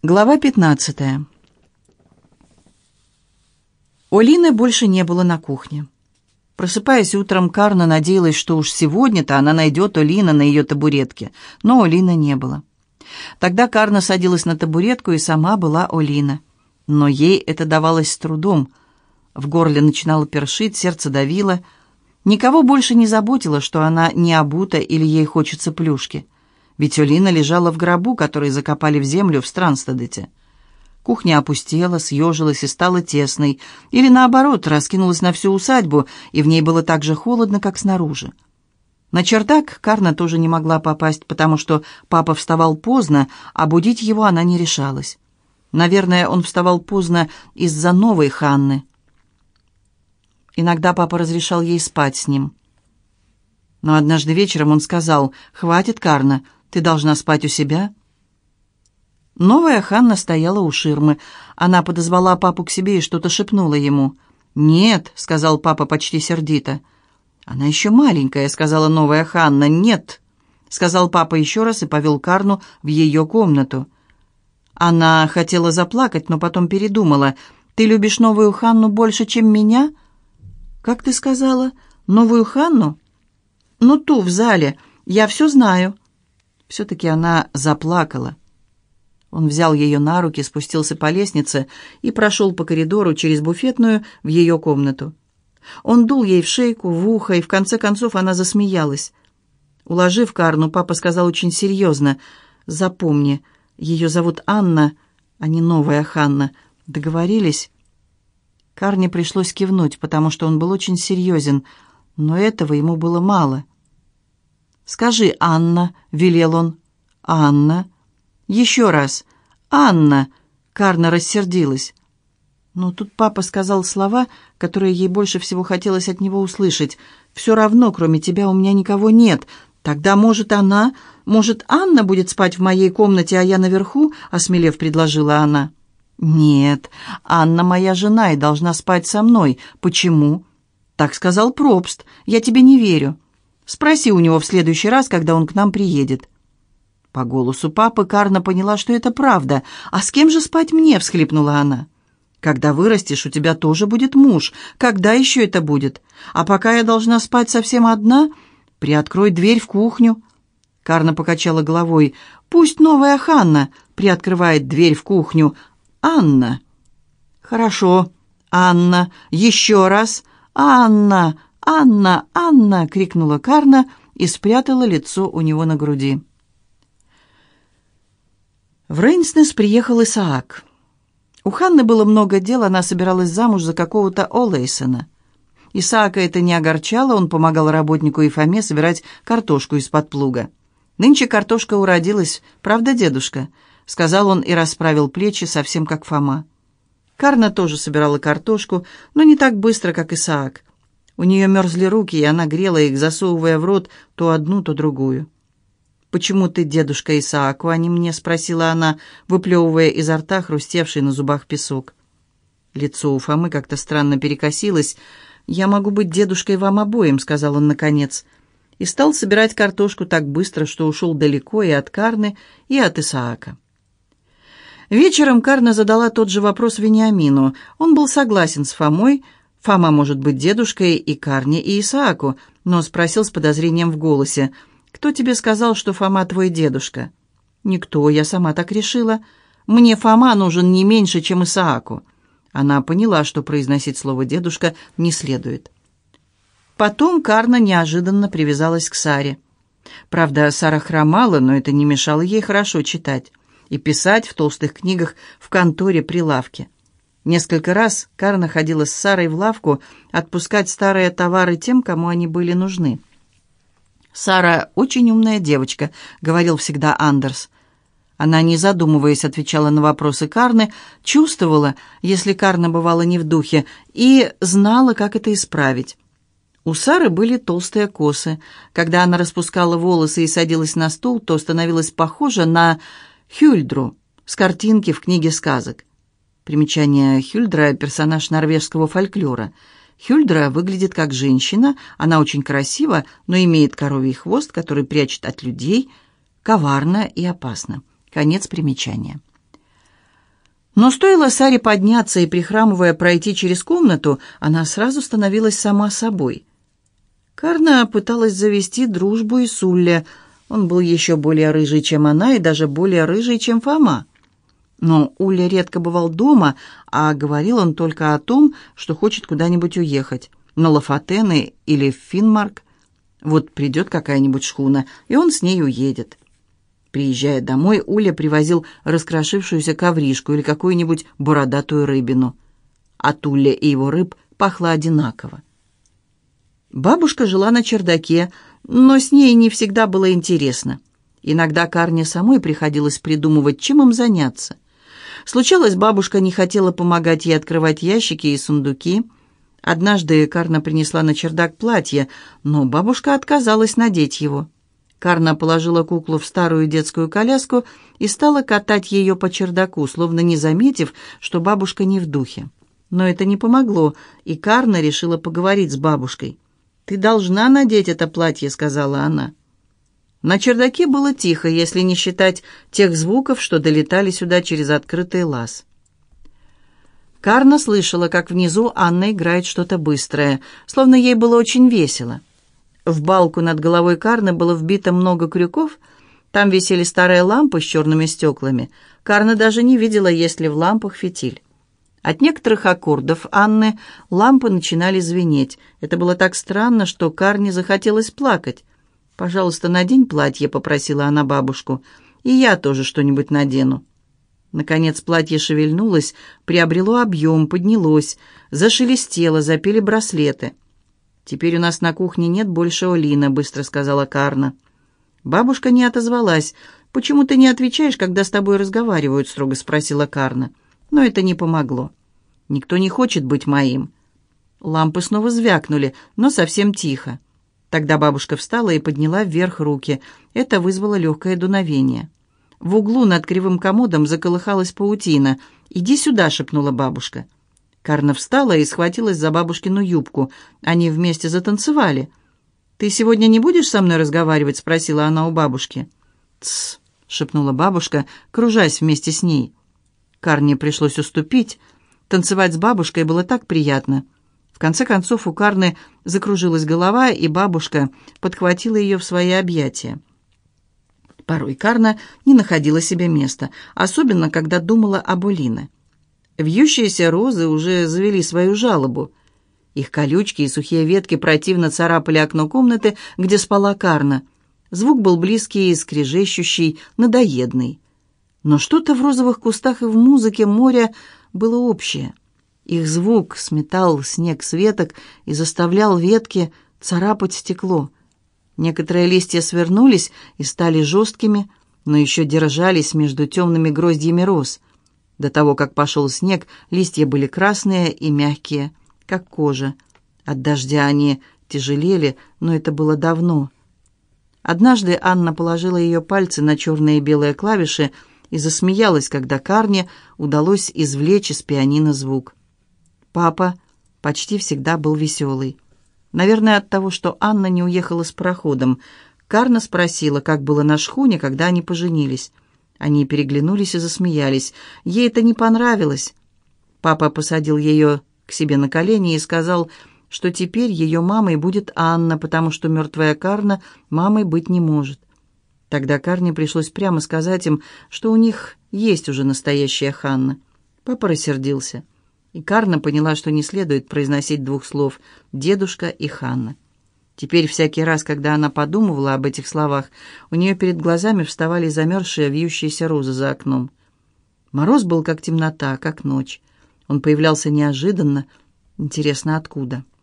Глава 15. Олины больше не было на кухне. Просыпаясь утром, Карна надеялась, что уж сегодня-то она найдет Олина на ее табуретке, но Олина не было. Тогда Карна садилась на табуретку и сама была Олина. Но ей это давалось с трудом. В горле начинало першить, сердце давило. Никого больше не заботило, что она не обута или ей хочется плюшки. Ведь Олина лежала в гробу, который закопали в землю в Странстедете. Кухня опустела, съежилась и стала тесной, или наоборот, раскинулась на всю усадьбу, и в ней было так же холодно, как снаружи. На чердак Карна тоже не могла попасть, потому что папа вставал поздно, а будить его она не решалась. Наверное, он вставал поздно из-за новой Ханны. Иногда папа разрешал ей спать с ним. Но однажды вечером он сказал, «Хватит, Карна, ты должна спать у себя». Новая Ханна стояла у ширмы. Она подозвала папу к себе и что-то шепнула ему. «Нет», — сказал папа почти сердито. «Она еще маленькая», — сказала новая Ханна. «Нет», — сказал папа еще раз и повел Карну в ее комнату. Она хотела заплакать, но потом передумала. «Ты любишь новую Ханну больше, чем меня?» «Как ты сказала? Новую Ханну?» «Ну, ту в зале. Я все знаю». Все-таки она заплакала. Он взял ее на руки, спустился по лестнице и прошел по коридору через буфетную в ее комнату. Он дул ей в шейку, в ухо, и в конце концов она засмеялась. Уложив Карну, папа сказал очень серьезно, «Запомни, ее зовут Анна, а не новая Ханна. Договорились?» Карне пришлось кивнуть, потому что он был очень серьезен, но этого ему было мало. «Скажи, Анна», — велел он. «Анна». «Еще раз. Анна». Карна рассердилась. Но тут папа сказал слова, которые ей больше всего хотелось от него услышать. «Все равно, кроме тебя, у меня никого нет. Тогда, может, она... Может, Анна будет спать в моей комнате, а я наверху?» — осмелев предложила она. «Нет, Анна моя жена и должна спать со мной. Почему?» «Так сказал Пробст. Я тебе не верю». Спроси у него в следующий раз, когда он к нам приедет». По голосу папы Карна поняла, что это правда. «А с кем же спать мне?» — всхлипнула она. «Когда вырастешь, у тебя тоже будет муж. Когда еще это будет? А пока я должна спать совсем одна, приоткрой дверь в кухню». Карна покачала головой. «Пусть новая Ханна приоткрывает дверь в кухню. Анна». «Хорошо. Анна. Еще раз. Анна. «Анна! Анна!» — крикнула Карна и спрятала лицо у него на груди. В Рейнснес приехал Исаак. У Ханны было много дел, она собиралась замуж за какого-то Олейсона. Исаака это не огорчало, он помогал работнику и Фоме собирать картошку из-под плуга. «Нынче картошка уродилась, правда, дедушка?» — сказал он и расправил плечи, совсем как Фома. Карна тоже собирала картошку, но не так быстро, как Исаак. У нее мерзли руки, и она грела их, засовывая в рот то одну, то другую. «Почему ты, дедушка Исааку, а не мне?» — спросила она, выплевывая изо рта хрустевший на зубах песок. Лицо у Фомы как-то странно перекосилось. «Я могу быть дедушкой вам обоим», — сказал он наконец. И стал собирать картошку так быстро, что ушел далеко и от Карны, и от Исаака. Вечером Карна задала тот же вопрос Вениамину. Он был согласен с Фомой, — Фома может быть дедушкой и Карне, и Исааку, но спросил с подозрением в голосе, «Кто тебе сказал, что Фома твой дедушка?» «Никто, я сама так решила. Мне Фома нужен не меньше, чем Исааку». Она поняла, что произносить слово «дедушка» не следует. Потом Карна неожиданно привязалась к Саре. Правда, Сара хромала, но это не мешало ей хорошо читать и писать в толстых книгах в конторе при лавке. Несколько раз Карна ходила с Сарой в лавку отпускать старые товары тем, кому они были нужны. «Сара очень умная девочка», — говорил всегда Андерс. Она, не задумываясь, отвечала на вопросы Карны, чувствовала, если Карна бывала не в духе, и знала, как это исправить. У Сары были толстые косы. Когда она распускала волосы и садилась на стул, то становилась похожа на Хюльдру с картинки в книге сказок. Примечание Хюльдра – персонаж норвежского фольклора. Хюльдра выглядит как женщина, она очень красива, но имеет коровий хвост, который прячет от людей, коварно и опасно. Конец примечания. Но стоило Саре подняться и, прихрамывая, пройти через комнату, она сразу становилась сама собой. Карна пыталась завести дружбу и Сулле. Он был еще более рыжий, чем она, и даже более рыжий, чем Фома. Но Уля редко бывал дома, а говорил он только о том, что хочет куда-нибудь уехать. На Лафатены или в Финмарк. Вот придет какая-нибудь шхуна, и он с ней уедет. Приезжая домой, Уля привозил раскрошившуюся ковришку или какую-нибудь бородатую рыбину. От Уля и его рыб пахло одинаково. Бабушка жила на чердаке, но с ней не всегда было интересно. Иногда Карне самой приходилось придумывать, чем им заняться. Случалось, бабушка не хотела помогать ей открывать ящики и сундуки. Однажды Карна принесла на чердак платье, но бабушка отказалась надеть его. Карна положила куклу в старую детскую коляску и стала катать ее по чердаку, словно не заметив, что бабушка не в духе. Но это не помогло, и Карна решила поговорить с бабушкой. «Ты должна надеть это платье», — сказала она. На чердаке было тихо, если не считать тех звуков, что долетали сюда через открытый лаз. Карна слышала, как внизу Анна играет что-то быстрое, словно ей было очень весело. В балку над головой Карны было вбито много крюков. Там висели старые лампы с черными стеклами. Карна даже не видела, есть ли в лампах фитиль. От некоторых аккордов Анны лампы начинали звенеть. Это было так странно, что Карне захотелось плакать. «Пожалуйста, надень платье», — попросила она бабушку. «И я тоже что-нибудь надену». Наконец платье шевельнулось, приобрело объем, поднялось, зашелестело, запели браслеты. «Теперь у нас на кухне нет больше Олина», — быстро сказала Карна. Бабушка не отозвалась. «Почему ты не отвечаешь, когда с тобой разговаривают?» — строго спросила Карна. Но это не помогло. «Никто не хочет быть моим». Лампы снова звякнули, но совсем тихо. Тогда бабушка встала и подняла вверх руки. Это вызвало легкое дуновение. В углу над кривым комодом заколыхалась паутина. «Иди сюда», — шепнула бабушка. Карна встала и схватилась за бабушкину юбку. Они вместе затанцевали. «Ты сегодня не будешь со мной разговаривать?» — спросила она у бабушки. «Тсс», — шепнула бабушка, кружась вместе с ней. Карне пришлось уступить. Танцевать с бабушкой было так приятно. В конце концов у Карны закружилась голова, и бабушка подхватила ее в свои объятия. Порой Карна не находила себе места, особенно когда думала об Улине. Вьющиеся розы уже завели свою жалобу. Их колючки и сухие ветки противно царапали окно комнаты, где спала Карна. Звук был близкий, скрежещущий, надоедный. Но что-то в розовых кустах и в музыке моря было общее. Их звук сметал снег с веток и заставлял ветки царапать стекло. Некоторые листья свернулись и стали жесткими, но еще держались между темными гроздьями роз. До того, как пошел снег, листья были красные и мягкие, как кожа. От дождя они тяжелели, но это было давно. Однажды Анна положила ее пальцы на черные и белые клавиши и засмеялась, когда Карне удалось извлечь из пианино звук. Папа почти всегда был веселый. Наверное, от того, что Анна не уехала с пароходом. Карна спросила, как было на шхуне, когда они поженились. Они переглянулись и засмеялись. Ей это не понравилось. Папа посадил ее к себе на колени и сказал, что теперь ее мамой будет Анна, потому что мертвая Карна мамой быть не может. Тогда Карне пришлось прямо сказать им, что у них есть уже настоящая Ханна. Папа рассердился. И Карна поняла, что не следует произносить двух слов «дедушка» и «Ханна». Теперь всякий раз, когда она подумывала об этих словах, у нее перед глазами вставали замерзшие вьющиеся розы за окном. Мороз был как темнота, как ночь. Он появлялся неожиданно. Интересно, откуда? —